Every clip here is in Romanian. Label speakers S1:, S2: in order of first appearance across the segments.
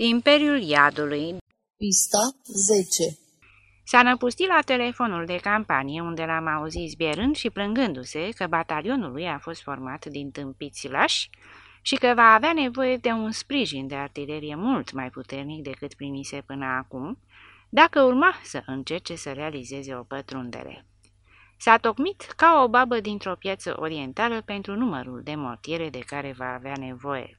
S1: Imperiul Iadului.
S2: Pista 10
S1: S-a năpustit la telefonul de campanie unde l-am auzit zbierând și plângându-se că batalionul lui a fost format din tâmpiți lași și că va avea nevoie de un sprijin de artilerie mult mai puternic decât primise până acum, dacă urma să încerce să realizeze o pătrundere. S-a tocmit ca o babă dintr-o piață orientală pentru numărul de mortiere de care va avea nevoie,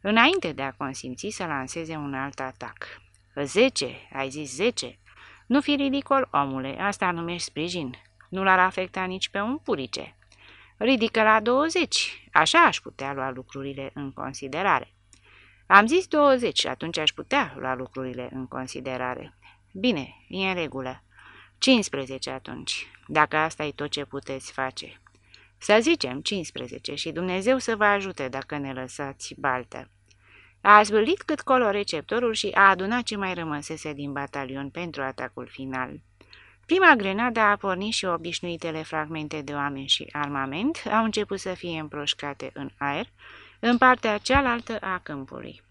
S1: înainte de a consimți să lanseze un alt atac. Zece, ai zis zece? Nu fi ridicol, omule, asta numești sprijin. Nu l-ar afecta nici pe un purice. Ridică la 20, așa aș putea lua lucrurile în considerare. Am zis 20 și atunci aș putea lua lucrurile în considerare. Bine, e în regulă. 15 atunci, dacă asta e tot ce puteți face. Să zicem 15 și Dumnezeu să vă ajute dacă ne lăsați baltă. A zvârlit cât colo receptorul și a adunat ce mai rămăsese din batalion pentru atacul final. Prima grenadă a pornit și obișnuitele fragmente de oameni și armament au început să fie împroșcate în aer, în partea cealaltă a câmpului.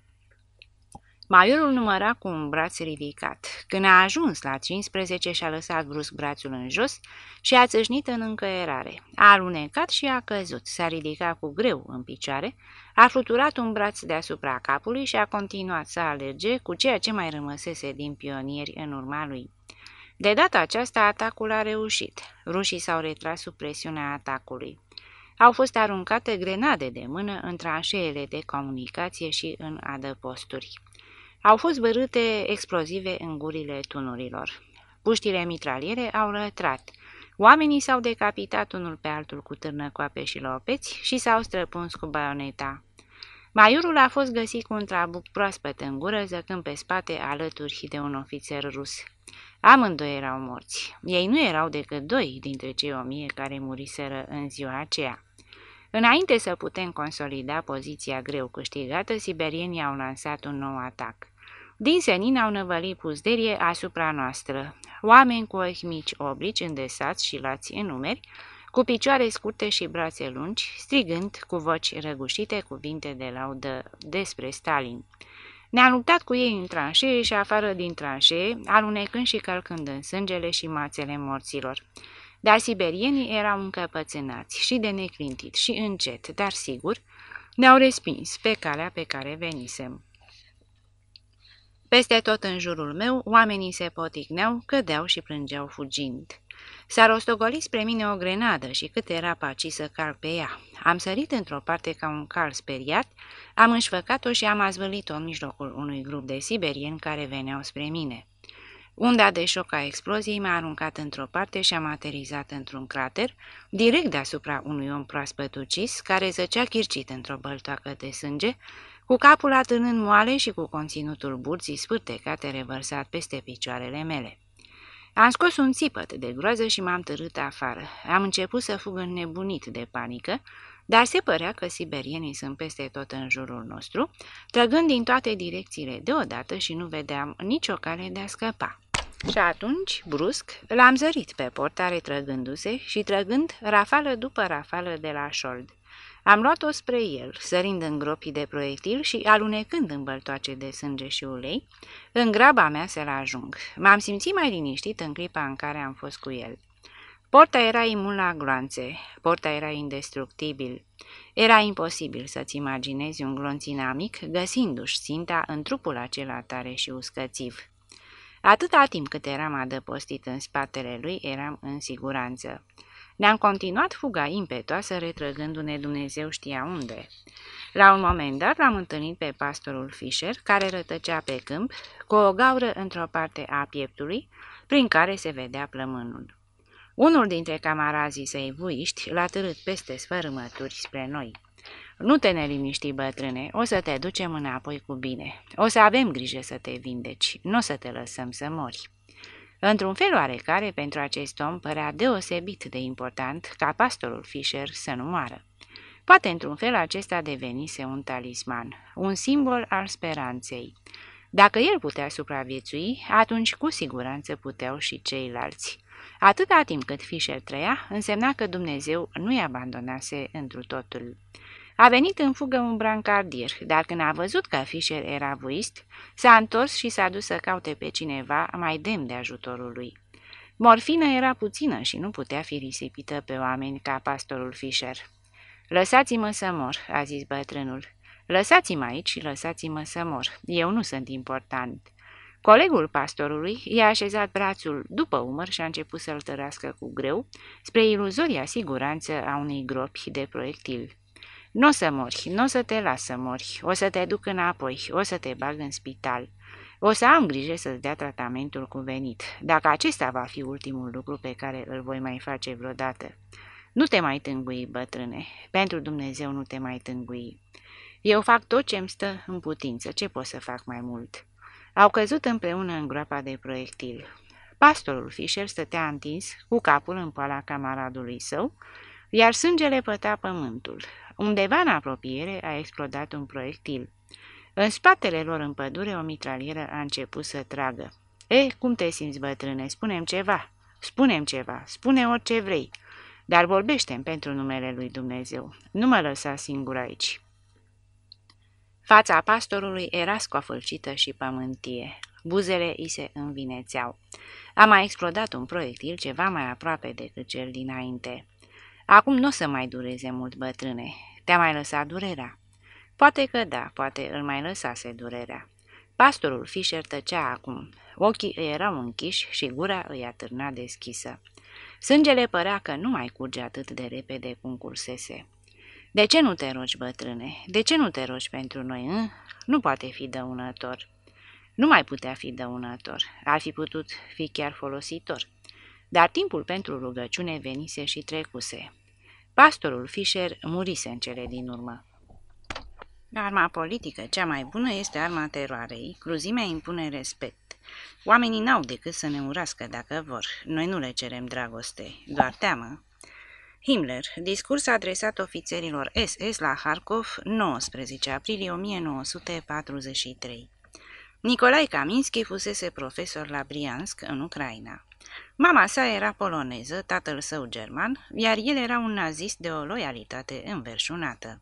S1: Maiorul număra cu un braț ridicat. Când a ajuns la 15 și-a lăsat brusc brațul în jos și a țâșnit în încăierare. A alunecat și a căzut, s-a ridicat cu greu în picioare, a fluturat un braț deasupra capului și a continuat să alerge cu ceea ce mai rămăsese din pionieri în urma lui. De data aceasta, atacul a reușit. Rușii s-au retras sub presiunea atacului. Au fost aruncate grenade de mână în tranșeele de comunicație și în adăposturi. Au fost bărâte explozive în gurile tunurilor. Puștile mitraliere au lătrat. Oamenii s-au decapitat unul pe altul cu târnăcoape și lopeți și s-au străpuns cu baioneta. Maiorul a fost găsit cu un trabuc proaspăt în gură, zăcând pe spate alături de un ofițer rus. Amândoi erau morți. Ei nu erau decât doi dintre cei o mie care muriseră în ziua aceea. Înainte să putem consolida poziția greu câștigată, siberienii au lansat un nou atac. Din senin au năvălit puzderie asupra noastră. Oameni cu ochi mici oblici, îndesați și lați în numeri, cu picioare scurte și brațe lungi, strigând cu voci răgușite cuvinte de laudă despre Stalin. Ne-am luptat cu ei în tranșee și afară din tranșee, alunecând și călcând în sângele și mațele morților. Dar siberienii erau încăpățânați și de neclintit și încet, dar sigur, ne-au respins pe calea pe care venisem. Peste tot în jurul meu, oamenii se poticneau, cădeau și plângeau fugind. S-a rostogolit spre mine o grenadă și cât era paci să cal pe ea. Am sărit într-o parte ca un cal speriat, am înșfăcat-o și am azvălit-o în mijlocul unui grup de siberieni care veneau spre mine. Unda de șoc a exploziei m-a aruncat într-o parte și am aterizat într-un crater, direct deasupra unui om proaspăt ucis, care zăcea chircit într-o băltoacă de sânge, cu capul atârnând moale și cu conținutul burții spârtecate revărsat peste picioarele mele. Am scos un țipăt de groază și m-am târât afară. Am început să fug înnebunit de panică, dar se părea că siberienii sunt peste tot în jurul nostru, trăgând din toate direcțiile deodată și nu vedeam nicio cale de a scăpa. Și atunci, brusc, l-am zărit pe portare trăgându-se și trăgând rafală după rafală de la șold. Am luat-o spre el, sărind în gropii de proiectil și alunecând în băltoace de sânge și ulei, în graba mea să-l ajung. M-am simțit mai liniștit în clipa în care am fost cu el. Porta era imun la gloanțe, porta era indestructibil. Era imposibil să-ți imaginezi un glonț inamic găsindu-și ținta în trupul acela tare și uscățiv. Atâta timp cât eram adăpostit în spatele lui, eram în siguranță. Ne-am continuat fuga impetoasă, retrăgându-ne Dumnezeu știa unde. La un moment dat l-am întâlnit pe pastorul Fischer, care rătăcea pe câmp, cu o gaură într-o parte a pieptului, prin care se vedea plămânul. Unul dintre camarazii săi vuiști l-a târât peste sfărâmături spre noi. Nu te neliniști, bătrâne, o să te ducem înapoi cu bine. O să avem grijă să te vindeci, nu o să te lăsăm să mori. Într-un fel oarecare, pentru acest om părea deosebit de important ca pastorul Fisher să nu moară. Poate într-un fel acesta devenise un talisman, un simbol al speranței. Dacă el putea supraviețui, atunci cu siguranță puteau și ceilalți. Atâta timp cât Fisher trăia, însemna că Dumnezeu nu-i abandonase întru totul. A venit în fugă un brancardier, dar când a văzut că Fischer era vuist, s-a întors și s-a dus să caute pe cineva mai demn de ajutorul lui. Morfina era puțină și nu putea fi risipită pe oameni ca pastorul Fischer. Lăsați-mă să mor," a zis bătrânul. Lăsați-mă aici și lăsați-mă să mor. Eu nu sunt important." Colegul pastorului i-a așezat brațul după umăr și a început să-l tărască cu greu, spre iluzoria siguranță a unei gropi de proiectil. Nu o să mori, nu o să te las să mori, o să te duc înapoi, o să te bag în spital. O să am grijă să-ți dea tratamentul cuvenit, dacă acesta va fi ultimul lucru pe care îl voi mai face vreodată. Nu te mai tângui, bătrâne, pentru Dumnezeu nu te mai tângui. Eu fac tot ce-mi stă în putință, ce pot să fac mai mult?" Au căzut împreună în groapa de proiectil. Pastorul Fischer stătea întins, cu capul în poala camaradului său, iar sângele păta pământul. Undeva în apropiere a explodat un proiectil. În spatele lor în pădure o mitralieră a început să tragă. E, cum te simți, bătrâne? Spunem ceva. Spunem ceva. Spune orice vrei. Dar vorbește pentru numele lui Dumnezeu. Nu mă lăsa singur aici. Fața pastorului era scofâlcită și pământie. Buzele îi se învinețeau. A mai explodat un proiectil ceva mai aproape decât cel dinainte. Acum nu o să mai dureze mult, bătrâne. Te-a mai lăsat durerea? Poate că da, poate îl mai lăsase durerea. Pastorul Fischer tăcea acum. Ochii îi erau închiși și gura îi atârna deschisă. Sângele părea că nu mai curge atât de repede cum cursese. De ce nu te rogi, bătrâne? De ce nu te rogi pentru noi, în? Nu poate fi dăunător. Nu mai putea fi dăunător. Ar fi putut fi chiar folositor. Dar timpul pentru rugăciune venise și trecuse. Pastorul Fischer murise în cele din urmă. Arma politică cea mai bună este arma teroarei. Cruzimea impune respect. Oamenii n-au decât să ne urască dacă vor. Noi nu le cerem dragoste, doar teamă. Himmler, discurs adresat ofițerilor SS la Harkov, 19 aprilie 1943 Nicolae Kaminski fusese profesor la Briansk, în Ucraina. Mama sa era poloneză, tatăl său german, iar el era un nazist de o loialitate înverșunată.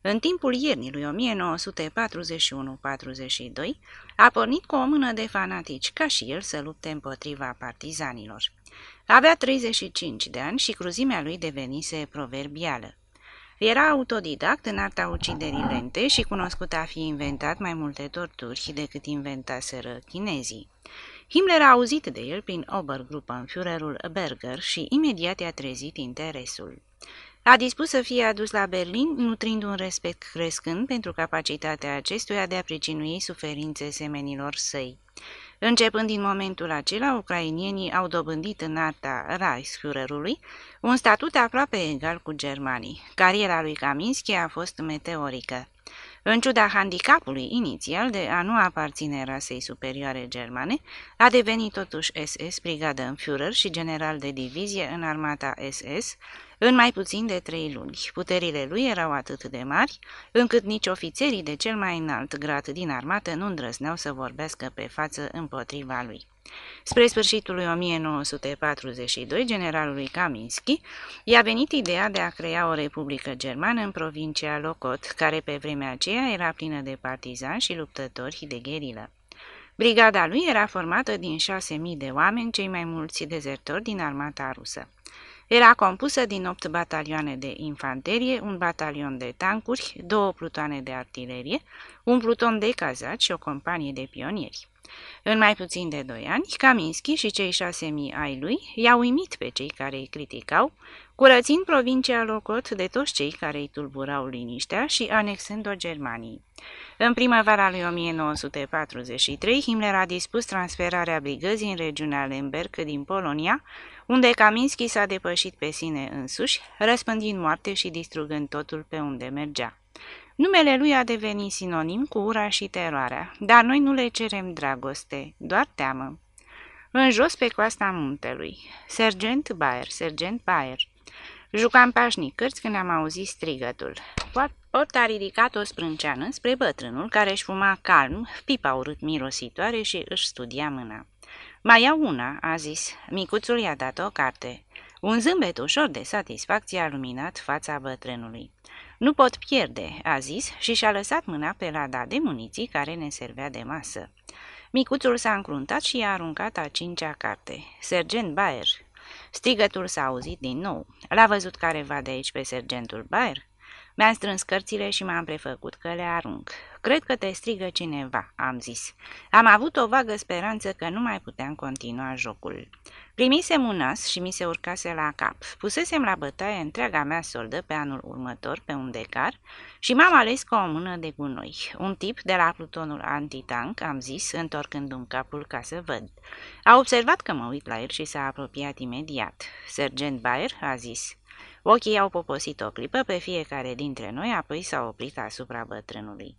S1: În timpul iernii lui 1941-42, a pornit cu o mână de fanatici, ca și el, să lupte împotriva partizanilor. Avea 35 de ani și cruzimea lui devenise proverbială. Era autodidact în arta uciderii lente și cunoscut a fi inventat mai multe torturi decât inventaseră chinezii. Himmler a auzit de el prin Obergruppenführerul Berger și imediat i-a trezit interesul. A dispus să fie adus la Berlin, nutrind un respect crescând pentru capacitatea acestuia de a pricinui suferințe semenilor săi. Începând din momentul acela, ucrainienii au dobândit în arta Reichsführerului un statut aproape egal cu germanii. Cariera lui Kaminski a fost meteorică. În ciuda handicapului inițial de a nu aparține rasei superioare germane, a devenit totuși SS, brigadă în Führer și general de divizie în armata SS, în mai puțin de trei luni, puterile lui erau atât de mari, încât nici ofițerii de cel mai înalt grad din armată nu îndrăzneau să vorbească pe față împotriva lui. Spre sfârșitul lui 1942, generalului Kaminski i-a venit ideea de a crea o republică germană în provincia Lokot, care pe vremea aceea era plină de partizani și luptători de gherilă. Brigada lui era formată din 6.000 de oameni, cei mai mulți dezertori din armata rusă. Era compusă din opt batalioane de infanterie, un batalion de tancuri, două plutoane de artilerie, un pluton de cazaci și o companie de pionieri. În mai puțin de doi ani, Kaminski și cei șase mii ai lui i-au uimit pe cei care îi criticau, curățind provincia Locot de toți cei care îi tulburau liniștea și anexând-o Germanii. În primăvara lui 1943, Himmler a dispus transferarea brigăzii în regiunea Lemberg din Polonia, unde Kaminski s-a depășit pe sine însuși, răspândind moarte și distrugând totul pe unde mergea. Numele lui a devenit sinonim cu ura și teroarea, dar noi nu le cerem dragoste, doar teamă. În jos pe coasta muntelui. Sergent Bayer, sergent Bayer. Jucam pașnic cărți când am auzit strigătul. Ort a ridicat o sprânceană spre bătrânul care își fuma calm, pipa urât mirositoare și își studia mâna. Mai iau una," a zis. Micuțul i-a dat o carte. Un zâmbet ușor de satisfacție a luminat fața bătrânului. Nu pot pierde, a zis și și-a lăsat mâna pe lada de muniții care ne servea de masă. Micuțul s-a încruntat și i-a aruncat a cincea carte. Sergent Baer. Strigătul s-a auzit din nou. L-a văzut careva de aici pe sergentul Baer? Mi-am strâns cărțile și m-am prefăcut că le arunc. Cred că te strigă cineva, am zis. Am avut o vagă speranță că nu mai puteam continua jocul. Primisem un as și mi se urcase la cap. Pusesem la bătaie întreaga mea soldă pe anul următor pe un decar și m-am ales cu o mână de gunoi. Un tip de la plutonul antitank, am zis, întorcându-mi capul ca să văd. A observat că mă uit la el și s-a apropiat imediat. Sergent Bayer a zis... Ochii au poposit o clipă pe fiecare dintre noi, apoi s-au oprit asupra bătrânului.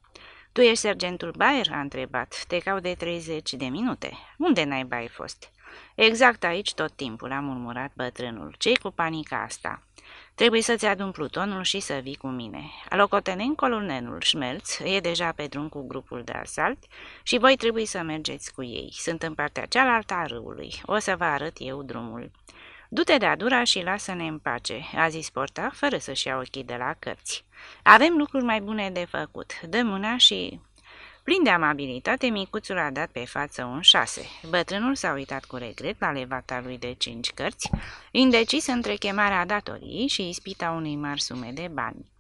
S1: Tu ești sergentul Bayer?" a întrebat. Te cau de 30 de minute. Unde n-ai bai fost?" Exact aici tot timpul," a murmurat bătrânul. Ce-i cu panica asta?" Trebuie să-ți adun plutonul și să vii cu mine. Locotenent colonelul Schmelz e deja pe drum cu grupul de asalt și voi trebuie să mergeți cu ei. Sunt în partea cealaltă a râului. O să vă arăt eu drumul. Du-te de adura și lasă-ne în pace," a zis Porta, fără să-și ia ochii de la cărți. Avem lucruri mai bune de făcut. Dă mâna și... Plin de amabilitate, micuțul a dat pe față un șase. Bătrânul s-a uitat cu regret la levata lui de cinci cărți, indecis între chemarea datoriei și ispita unei mari sume de bani.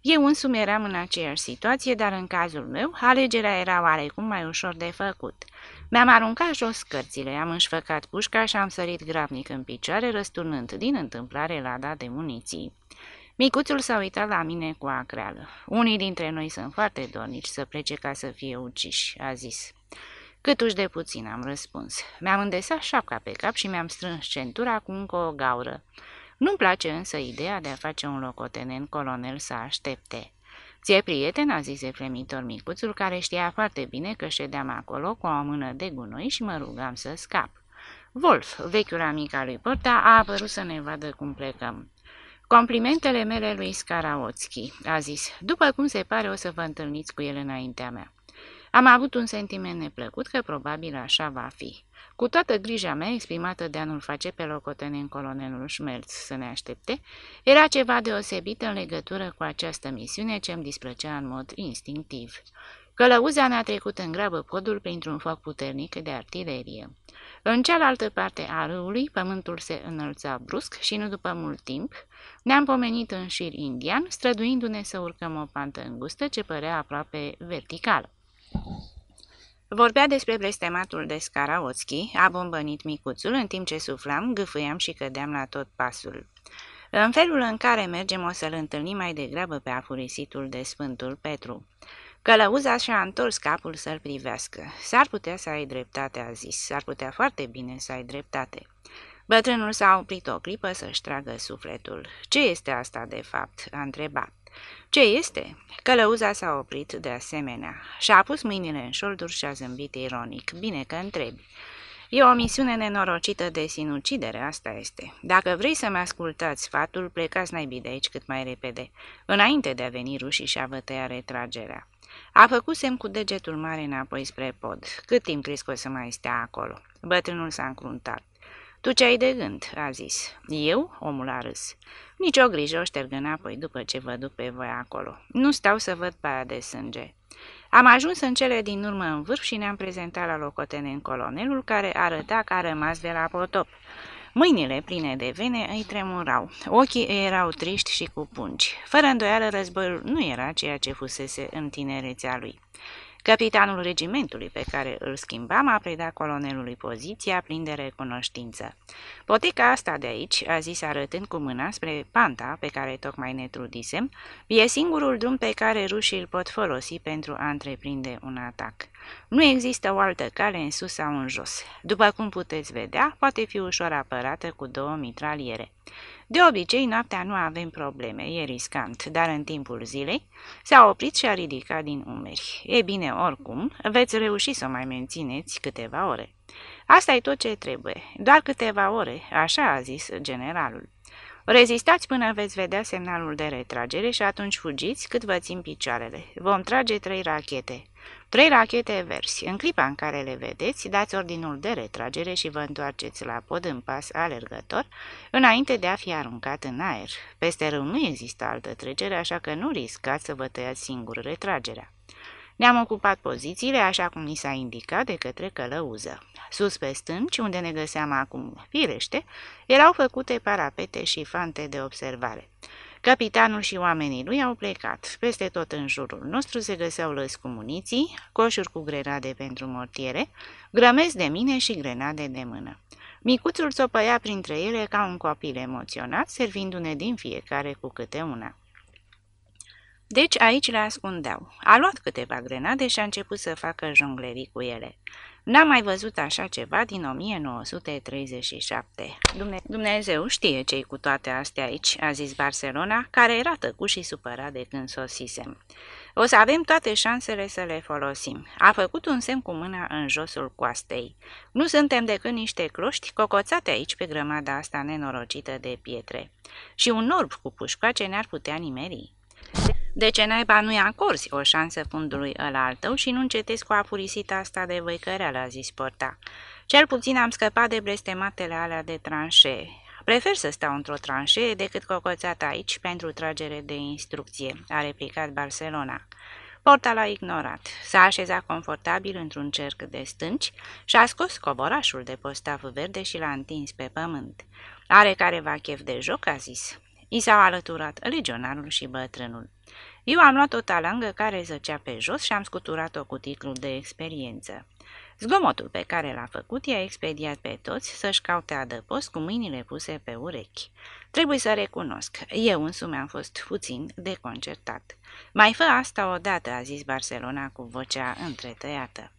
S1: Eu însumi eram în aceeași situație, dar în cazul meu, alegerea era oarecum mai ușor de făcut. Mi-am aruncat jos cărțile, am înșfăcat pușca și am sărit grabnic în picioare, răsturnând din întâmplare lada de muniții. Micuțul s-a uitat la mine cu acreală. Unii dintre noi sunt foarte dornici să plece ca să fie uciși, a zis. Câtuși de puțin, am răspuns. Mi-am îndesat șapca pe cap și mi-am strâns centura cu încă o gaură. Nu-mi place însă ideea de a face un locotenent colonel să aștepte. Ție prieten, a zis flemitor micuțul, care știa foarte bine că ședeam acolo cu o mână de gunoi și mă rugam să scap. Wolf, vechiul amic al lui Porta, a apărut să ne vadă cum plecăm. Complimentele mele lui Skaraotski, a zis, după cum se pare o să vă întâlniți cu el înaintea mea. Am avut un sentiment neplăcut că probabil așa va fi. Cu toată grija mea exprimată de a nu-l face pe locotenent colonelul Schmelz să ne aștepte, era ceva deosebit în legătură cu această misiune ce îmi displăcea în mod instinctiv. Călăuza ne-a trecut în grabă podul printr-un foc puternic de artilerie. În cealaltă parte a râului, pământul se înălța brusc și nu după mult timp, ne-am pomenit în șir indian, străduindu-ne să urcăm o pantă îngustă ce părea aproape verticală. Vorbea despre blestematul de Skaraotski, a bombănit micuțul, în timp ce suflam, gâfâiam și cădeam la tot pasul. În felul în care mergem o să-l întâlnim mai degrabă pe afurisitul de Sfântul Petru. Călăuza și-a întors capul să-l privească. S-ar putea să ai dreptate, a zis. S-ar putea foarte bine să ai dreptate. Bătrânul s-a oprit o clipă să-și tragă sufletul. Ce este asta, de fapt?" a întrebat. Ce este?" Călăuza s-a oprit de asemenea. Și-a pus mâinile în șolduri și a zâmbit ironic. Bine că întrebi. E o misiune nenorocită de sinucidere, asta este. Dacă vrei să-mi ascultați sfatul, plecați naibii de aici cât mai repede, înainte de a veni rușii și a vă tăia retragerea. A făcut semn cu degetul mare înapoi spre pod. Cât timp crezi că o să mai stea acolo? Bătrânul s-a încruntat. Tu ce ai de gând?" a zis. Eu?" omul a râs. Nici o grijă o șterg înapoi după ce vă duc pe voi acolo. Nu stau să văd paia de sânge." Am ajuns în cele din urmă în vârf și ne-am prezentat la locotenent colonelul, care arăta că a rămas de la potop. Mâinile pline de vene îi tremurau, ochii erau triști și cu pungi. Fără îndoială, războiul nu era ceea ce fusese în tinerețea lui. Capitanul regimentului pe care îl schimbam a predat colonelului poziția plin de recunoștință. Poteca asta de aici, a zis arătând cu mâna spre panta pe care tocmai ne trudisem, e singurul drum pe care rușii îl pot folosi pentru a întreprinde un atac. Nu există o altă cale în sus sau în jos. După cum puteți vedea, poate fi ușor apărată cu două mitraliere. De obicei, noaptea nu avem probleme, e riscant, dar în timpul zilei s-a oprit și a ridicat din umeri. E bine, oricum, veți reuși să mai mențineți câteva ore. Asta e tot ce trebuie, doar câteva ore, așa a zis generalul. Rezistați până veți vedea semnalul de retragere și atunci fugiți cât vă țin picioarele. Vom trage trei rachete. Trei rachete versi. În clipa în care le vedeți, dați ordinul de retragere și vă întoarceți la pod în pas alergător, înainte de a fi aruncat în aer. Peste râu nu există altă trecere, așa că nu riscați să vă tăiați singur retragerea. Ne-am ocupat pozițiile așa cum ni s-a indicat de către călăuză. Sus pe stânci, unde ne găseam acum firește, erau făcute parapete și fante de observare. Capitanul și oamenii lui au plecat. Peste tot în jurul nostru se găseau lăzi cu muniții, coșuri cu grenade pentru mortiere, grămezi de mine și grenade de mână. Micuțul țopăia printre ele ca un copil emoționat, servindu-ne din fiecare cu câte una. Deci aici le ascundeau. A luat câteva grenade și a început să facă jonglerii cu ele. N-am mai văzut așa ceva din 1937. Dumne Dumnezeu știe ce cu toate astea aici, a zis Barcelona, care era tăcut și supărat de când sosisem. O să avem toate șansele să le folosim. A făcut un semn cu mâna în josul coastei. Nu suntem decât niște cloști cocoțate aici pe grămada asta nenorocită de pietre. Și un orb cu pușcoace ne-ar putea nimeri. De ce naiba nu-i acorzi o șansă fundului ăla al tău și nu încetezi cu afurisita asta de văicăreală, a zis Porta. Cel puțin am scăpat de blestematele alea de tranșee. Prefer să stau într-o tranșee decât cocoțat aici pentru tragere de instrucție, a replicat Barcelona. Porta l-a ignorat. S-a așezat confortabil într-un cerc de stânci și a scos coborașul de postav verde și l-a întins pe pământ. Are careva chef de joc, a zis. I s-au alăturat legionarul și bătrânul. Eu am luat o talangă care zăcea pe jos și am scuturat-o cu titlul de experiență. Zgomotul pe care l-a făcut i-a expediat pe toți să-și caute adăpost cu mâinile puse pe urechi. Trebuie să recunosc, eu însumi am fost puțin deconcertat. Mai fă asta odată, a zis Barcelona cu vocea întretăiată.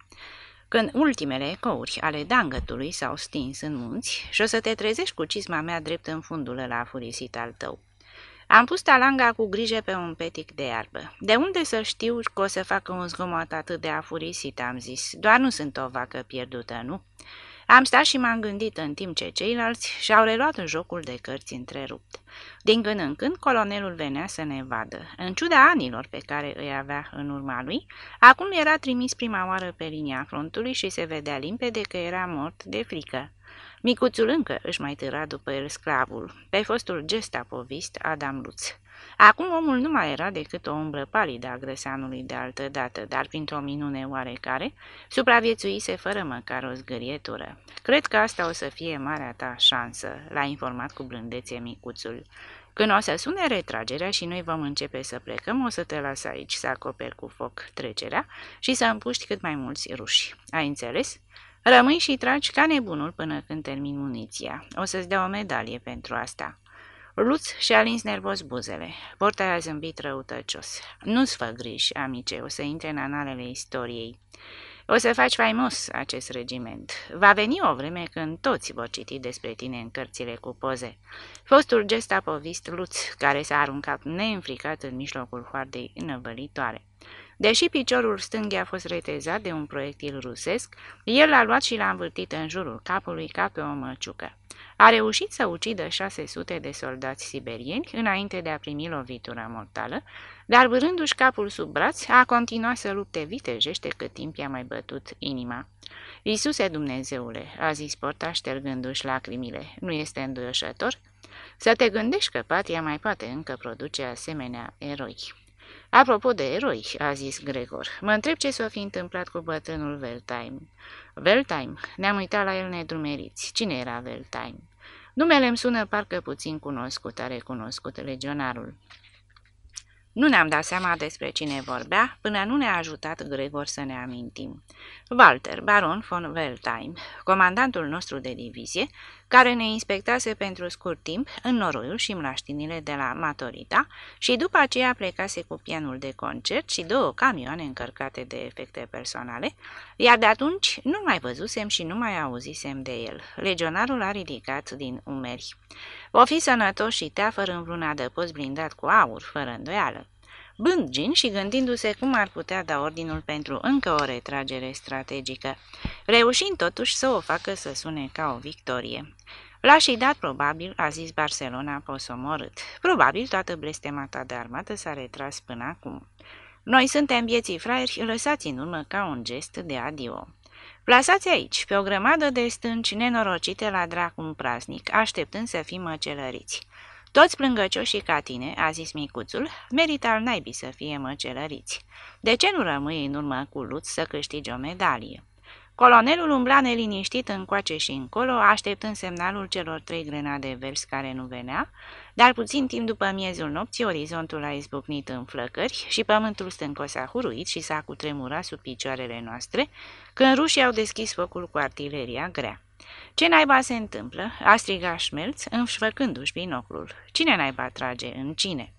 S1: Când ultimele ecouri ale dangătului s-au stins în munți și o să te trezești cu cisma mea drept în fundul la furisit al tău. Am pus talanga cu grijă pe un petic de iarbă. De unde să știu că o să facă un zgomot atât de afurisit, am zis. Doar nu sunt o vacă pierdută, nu? Am stat și m-am gândit în timp ce ceilalți și-au reluat în jocul de cărți întrerupt. Din când în când, colonelul venea să ne vadă. În ciuda anilor pe care îi avea în urma lui, acum era trimis prima oară pe linia frontului și se vedea limpede că era mort de frică. Micuțul încă își mai târa după el sclavul, pe fostul gestapovist Adam Luț. Acum omul nu mai era decât o umbră palidă a grăsanului de altă dată, dar printr-o minune oarecare, supraviețuise fără măcar o zgârietură. Cred că asta o să fie marea ta șansă, l-a informat cu blândețe micuțul. Când o să sune retragerea și noi vom începe să plecăm, o să te las aici să acoperi cu foc trecerea și să împuști cât mai mulți ruși. Ai înțeles? Rămâi și tragi ca nebunul până când termin muniția. O să-ți dea o medalie pentru asta." Luț și-a lins nervos buzele. Porta a zâmbit răutăcios. Nu-ți fă griji, amice, o să intre în analele istoriei. O să faci faimos acest regiment. Va veni o vreme când toți vor citi despre tine în cărțile cu poze. Fostul gestapovist Luț, care s-a aruncat neînfricat în mijlocul hoardei înăvălitoare. Deși piciorul stâng a fost retezat de un proiectil rusesc, el l-a luat și l-a învârtit în jurul capului ca pe o măciucă. A reușit să ucidă 600 de soldați siberieni înainte de a primi lovitura mortală, dar vârându-și capul sub braț, a continuat să lupte vitejește cât timp i-a mai bătut inima. Iisuse Dumnezeule, a zis porta ștergându-și lacrimile, nu este înduioșător? Să te gândești că patria mai poate încă produce asemenea eroi. Apropo de eroi, a zis Gregor, mă întreb ce s-a fi întâmplat cu bătrânul Veltime. Veltime? Ne-am uitat la el nedrumeriți. Cine era Veltime? Numele îmi sună parcă puțin cunoscut, a recunoscut legionarul. Nu ne-am dat seama despre cine vorbea până nu ne-a ajutat Gregor să ne amintim. Walter, baron von Weltheim, comandantul nostru de divizie, care ne inspectase pentru scurt timp în noroiul și mlaștinile de la Matorita și după aceea plecase cu pianul de concert și două camioane încărcate de efecte personale, iar de atunci nu mai văzusem și nu mai auzisem de el. Legionarul a ridicat din umeri. O fi sănătos și teafăr în vreun adăpost blindat cu aur, fără îndoială bând gin și gândindu-se cum ar putea da ordinul pentru încă o retragere strategică, reușind totuși să o facă să sune ca o victorie. L-a și dat probabil, a zis Barcelona posomorât. Probabil toată blestemata de armată s-a retras până acum. Noi suntem vieții fraieri, lăsați în urmă ca un gest de adio. Plasați aici, pe o grămadă de stânci nenorocite la dracum praznic, așteptând să fim măcelăriți. Toți plângăcioșii ca tine, a zis micuțul, merită al naibii să fie măcelăriți. De ce nu rămâi în urmă cu luț să câștigi o medalie? Colonelul umbla neliniștit încoace și încolo, așteptând semnalul celor trei grenade verzi care nu venea, dar puțin timp după miezul nopții, orizontul a izbucnit în flăcări și pământul stâncos a huruit și s-a cutremurat sub picioarele noastre, când rușii au deschis focul cu artileria grea. Ce naiba se întâmplă?" a strigat Șmelț, înșfăcându-și binoclul. Cine naiba trage în cine?"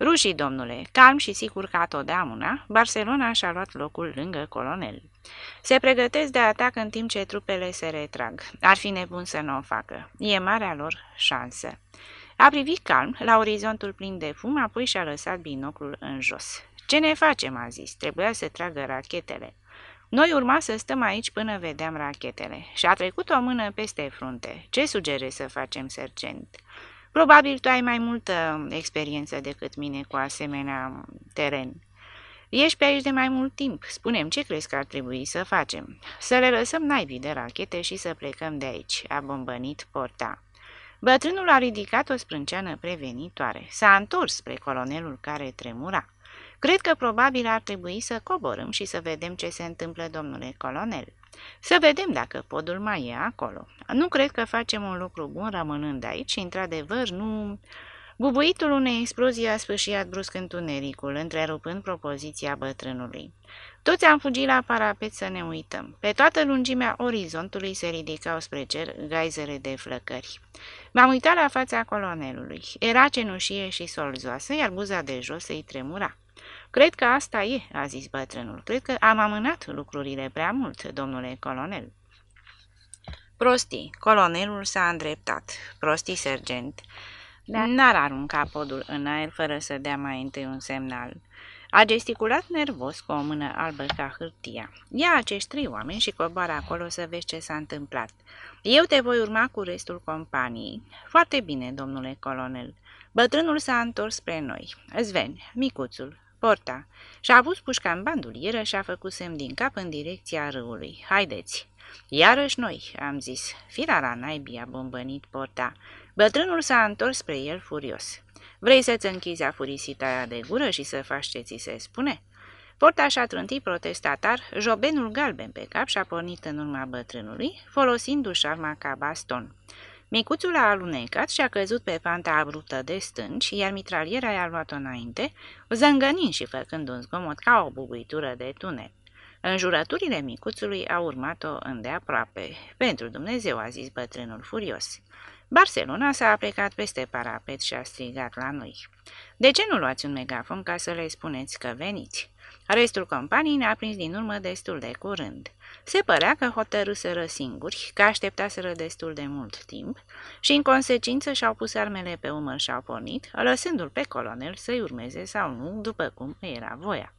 S1: Rușii, domnule, calm și sigur ca totdeauna, Barcelona și-a luat locul lângă colonel. Se pregătesc de atac în timp ce trupele se retrag. Ar fi nebun să nu o facă. E marea lor șansă. A privit calm la orizontul plin de fum, apoi și-a lăsat binoclul în jos. Ce ne facem?" a zis. Trebuia să tragă rachetele. Noi urma să stăm aici până vedeam rachetele. Și a trecut o mână peste frunte. Ce sugere să facem, sergent? Probabil tu ai mai multă experiență decât mine cu asemenea teren. Ești pe aici de mai mult timp. Spunem ce crezi că ar trebui să facem. Să le lăsăm naibii de rachete și să plecăm de aici, a bombănit porta. Bătrânul a ridicat o sprânceană prevenitoare. S-a întors spre colonelul care tremura. Cred că probabil ar trebui să coborâm și să vedem ce se întâmplă, domnule colonel. Să vedem dacă podul mai e acolo. Nu cred că facem un lucru bun rămânând aici și, într-adevăr, nu... Bubuitul unei explozii a sfârșit brusc întunericul, întrerupând propoziția bătrânului. Toți am fugit la parapet să ne uităm. Pe toată lungimea orizontului se ridicau spre cer gaizere de flăcări. M-am uitat la fața colonelului. Era cenușie și solzoasă, iar buza de jos îi tremura. Cred că asta e," a zis bătrânul. Cred că am amânat lucrurile prea mult, domnule colonel." Prostii. Colonelul s-a îndreptat. Prostii, sergent. Da. N-ar arunca podul în aer fără să dea mai întâi un semnal. A gesticulat nervos cu o mână albă ca hârtia. Ia acești trei oameni și coboară acolo să vezi ce s-a întâmplat. Eu te voi urma cu restul companiei. Foarte bine, domnule colonel. Bătrânul s-a întors spre noi. Sven, micuțul, porta. Și-a avut pușca în bandulieră și a făcut semn din cap în direcția râului. Haideți! Iarăși noi, am zis. Firara naibii a bombănit porta. Bătrânul s-a întors spre el furios. Vrei să-ți închizi afurisita aia de gură și să faci ce ți se spune?" Porta și-a trântit protestatar jobenul galben pe cap și a pornit în urma bătrânului, folosindu-și arma ca baston. Micuțul a alunecat și a căzut pe panta abruptă de stânci, iar mitraliera i-a luat-o înainte, zângănind și făcând un zgomot ca o bubuitură de tunel. Înjurăturile micuțului au urmat-o îndeaproape. Pentru Dumnezeu, a zis bătrânul furios. Barcelona s-a plecat peste parapet și a strigat la noi. De ce nu luați un megafon ca să le spuneți că veniți? Restul companiei ne-a prins din urmă destul de curând. Se părea că hotărâseră singuri, că așteptaseră destul de mult timp și, în consecință, și-au pus armele pe umăr și au pornit, lăsându-l pe colonel să-i urmeze sau nu, după cum era voia.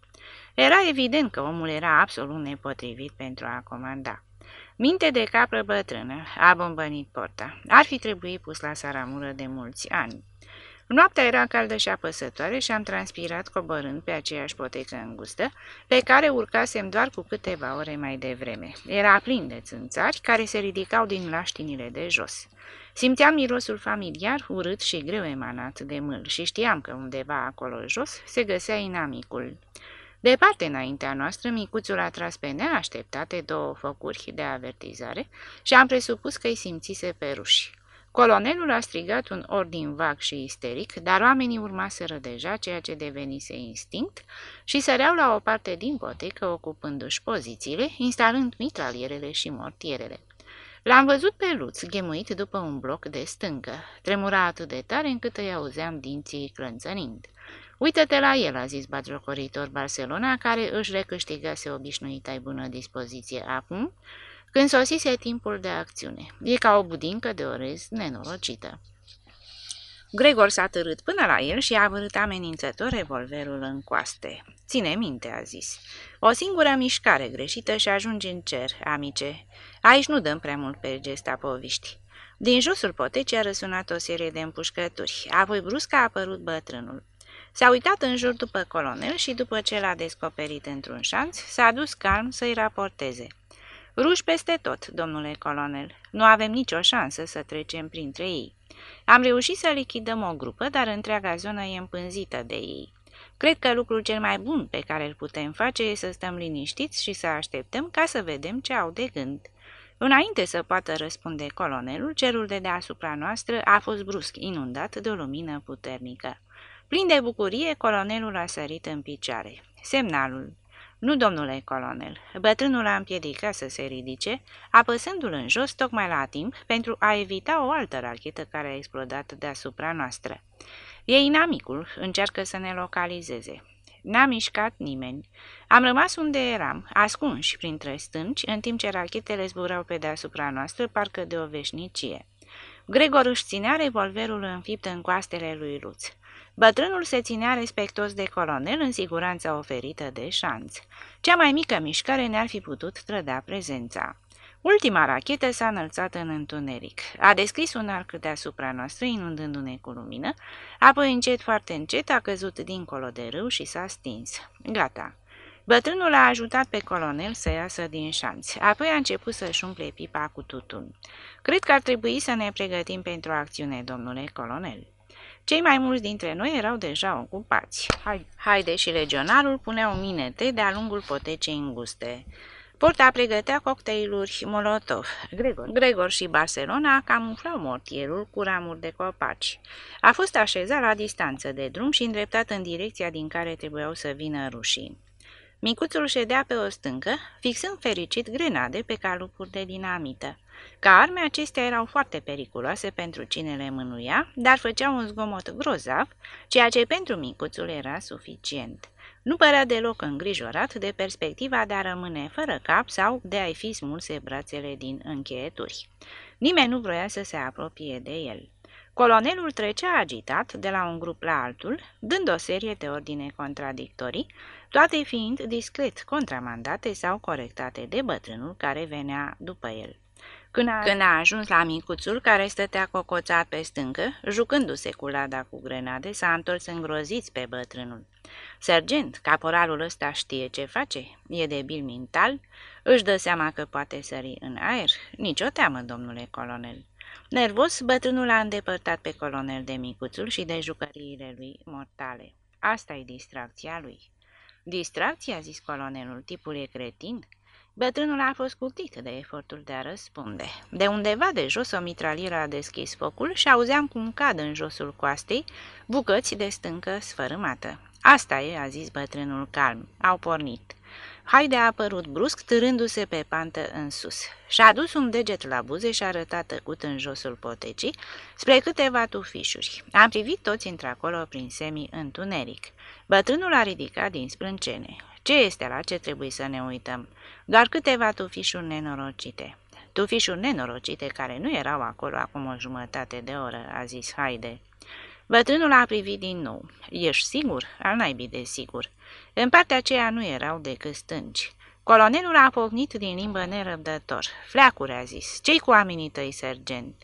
S1: Era evident că omul era absolut nepotrivit pentru a comanda. Minte de capră bătrână, a bombănit porta. Ar fi trebuit pus la saramură de mulți ani. Noaptea era caldă și apăsătoare și am transpirat coborând pe aceeași potecă îngustă, pe care urcasem doar cu câteva ore mai devreme. Era plin de țânțari care se ridicau din laștinile de jos. Simțeam mirosul familiar, urât și greu emanat de mâl și știam că undeva acolo jos se găsea inamicul. Departe înaintea noastră, micuțul a tras pe neașteptate două focuri de avertizare și am presupus că îi simțise pe ruși. Colonelul a strigat un ordin vag și isteric, dar oamenii urmaseră deja ceea ce devenise instinct și săreau la o parte din potecă, ocupându-și pozițiile, instalând mitralierele și mortierele. L-am văzut pe Luț, ghemuit după un bloc de stâncă. Tremura atât de tare încât îi auzeam dinții clănțănind. Uită-te la el, a zis batjocoritor Barcelona, care își recâștigase obișnuita bună dispoziție acum, când sosise timpul de acțiune. E ca o budincă de orez nenorocită. Gregor s-a târât până la el și a vărât amenințător revolverul în coaste. Ține minte, a zis. O singură mișcare greșită și ajungi în cer, amice. Aici nu dăm prea mult pe gesta poviști. Din josul potecii a răsunat o serie de împușcături, apoi brusc a apărut bătrânul. S-a uitat în jur după colonel și după ce l-a descoperit într-un șanț, s-a dus calm să-i raporteze. Ruși peste tot, domnule colonel. Nu avem nicio șansă să trecem printre ei. Am reușit să lichidăm o grupă, dar întreaga zonă e împânzită de ei. Cred că lucrul cel mai bun pe care îl putem face e să stăm liniștiți și să așteptăm ca să vedem ce au de gând. Înainte să poată răspunde colonelul, cerul de deasupra noastră a fost brusc inundat de o lumină puternică. Plin de bucurie, colonelul a sărit în picioare. Semnalul. Nu, domnule colonel. Bătrânul a împiedicat să se ridice, apăsându-l în jos tocmai la timp pentru a evita o altă rachetă care a explodat deasupra noastră. E inamicul, încearcă să ne localizeze. N-a mișcat nimeni. Am rămas unde eram, ascunși printre stânci, în timp ce rachetele zburau pe deasupra noastră, parcă de o veșnicie. Gregor își ținea revolverul înfipt în coastele lui Luț. Bătrânul se ținea respectos de colonel în siguranța oferită de șanț. Cea mai mică mișcare ne-ar fi putut trăda prezența. Ultima rachetă s-a înălțat în întuneric. A descris un arc deasupra noastră, inundându-ne cu lumină, apoi încet, foarte încet, a căzut dincolo de râu și s-a stins. Gata. Bătrânul a ajutat pe colonel să iasă din șanț, apoi a început să-și umple pipa cu tutun. Cred că ar trebui să ne pregătim pentru acțiune, domnule colonel. Cei mai mulți dintre noi erau deja ocupați. Haide și legionarul puneau minete de-a lungul potecei înguste. Porta pregătea cocktailuri Molotov. Gregor, Gregor și Barcelona camuflau mortierul cu ramuri de copaci. A fost așezat la distanță de drum și îndreptat în direcția din care trebuiau să vină rușii. Micuțul ședea pe o stâncă, fixând fericit grenade pe calupuri de dinamită. Ca arme, acestea erau foarte periculoase pentru cine le mânuia, dar făceau un zgomot grozav, ceea ce pentru micuțul era suficient. Nu părea deloc îngrijorat de perspectiva de a rămâne fără cap sau de a-i fi smulse brațele din încheieturi. Nimeni nu vroia să se apropie de el. Colonelul trecea agitat de la un grup la altul, dând o serie de ordine contradictorii, toate fiind discret contramandate sau corectate de bătrânul care venea după el. Când a, Când a ajuns la micuțul care stătea cocoțat pe stâncă, jucându-se cu lada cu grenade, s-a întors îngrozit pe bătrânul. Sergent, caporalul ăsta știe ce face, e de bil mental, își dă seama că poate sări în aer, nicio teamă, domnule colonel. Nervos, bătrânul a îndepărtat pe colonel de micuțul și de jucăriile lui mortale. Asta e distracția lui. Distracția, a zis colonelul, tipul e cretin? Bătrânul a fost cutit de efortul de a răspunde. De undeva de jos o mitralieră a deschis focul și auzeam cum cad în josul coastei bucăți de stâncă sfărâmată. Asta e, a zis bătrânul calm. Au pornit. Haide a apărut brusc, târându-se pe pantă în sus. Și-a dus un deget la buze și a arătat tăcut în josul potecii, spre câteva tufișuri. Am privit toți într-acolo prin semi-întuneric. Bătrânul a ridicat din sprâncene. Ce este la ce trebuie să ne uităm? Doar câteva tufișuri nenorocite. Tufișuri nenorocite care nu erau acolo acum o jumătate de oră, a zis Haide. Bătrânul a privit din nou. Ești sigur? Al naibii de sigur. În partea aceea nu erau decât stânci. Colonelul a pocnit din limbă nerăbdător. Fleacuri, a zis. Cei cu oamenii tăi, sergent?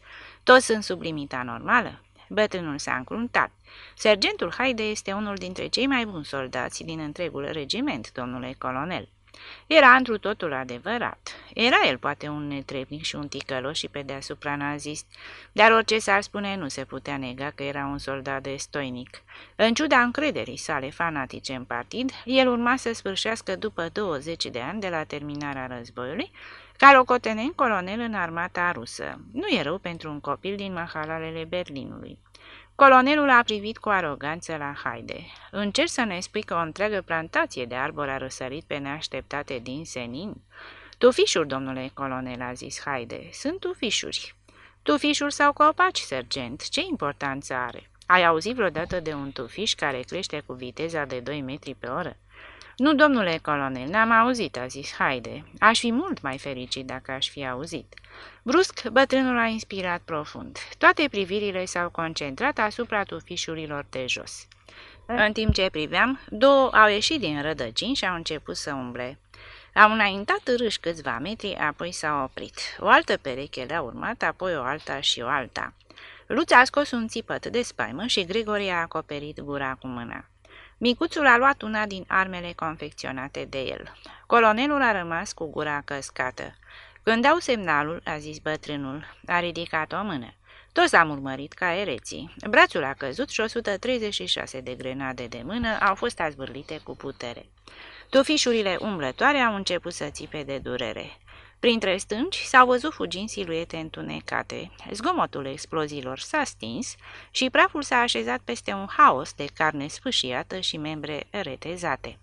S1: Toți sunt sub limita normală? Bătrânul s-a încruntat. Sergentul Haide este unul dintre cei mai buni soldați din întregul regiment, domnule colonel. Era întru totul adevărat. Era el poate un netrebnic și un ticălos și pe deasupra nazist, dar orice s-ar spune nu se putea nega că era un soldat de stoinic. În ciuda încrederii sale fanatice în partid, el urma să sfârșească după 20 de ani de la terminarea războiului, ca locotenent colonel în armata rusă. Nu e rău pentru un copil din mahalalele Berlinului. Colonelul a privit cu aroganță la Haide. Încerc să ne spui că o întreagă plantație de arbori a răsărit pe neașteptate din senin? Tufișuri, domnule colonel, a zis Haide, sunt tufișuri. Tufișuri sau copaci, sergent, ce importanță are? Ai auzit vreodată de un tufiș care crește cu viteza de 2 metri pe oră? Nu, domnule colonel, n-am auzit, a zis Haide. Aș fi mult mai fericit dacă aș fi auzit. Brusc, bătrânul a inspirat profund. Toate privirile s-au concentrat asupra tufișurilor de jos. În timp ce priveam, două au ieșit din rădăcini și au început să umble. Au înaintat râși câțiva metri, apoi s-au oprit. O altă pereche le-a urmat, apoi o alta și o alta. Luț a scos un țipăt de spaimă și Grigori a acoperit gura cu mâna. Micuțul a luat una din armele confecționate de el. Colonelul a rămas cu gura căscată. Când dau semnalul, a zis bătrânul, a ridicat o mână. Toți am urmărit ca ereții. Brațul a căzut și 136 de grenade de mână au fost azvârlite cu putere. Tufișurile umblătoare au început să țipe de durere. Printre stânci s-au văzut fugind siluete întunecate. Zgomotul exploziilor s-a stins și praful s-a așezat peste un haos de carne sfâșiată și membre retezate.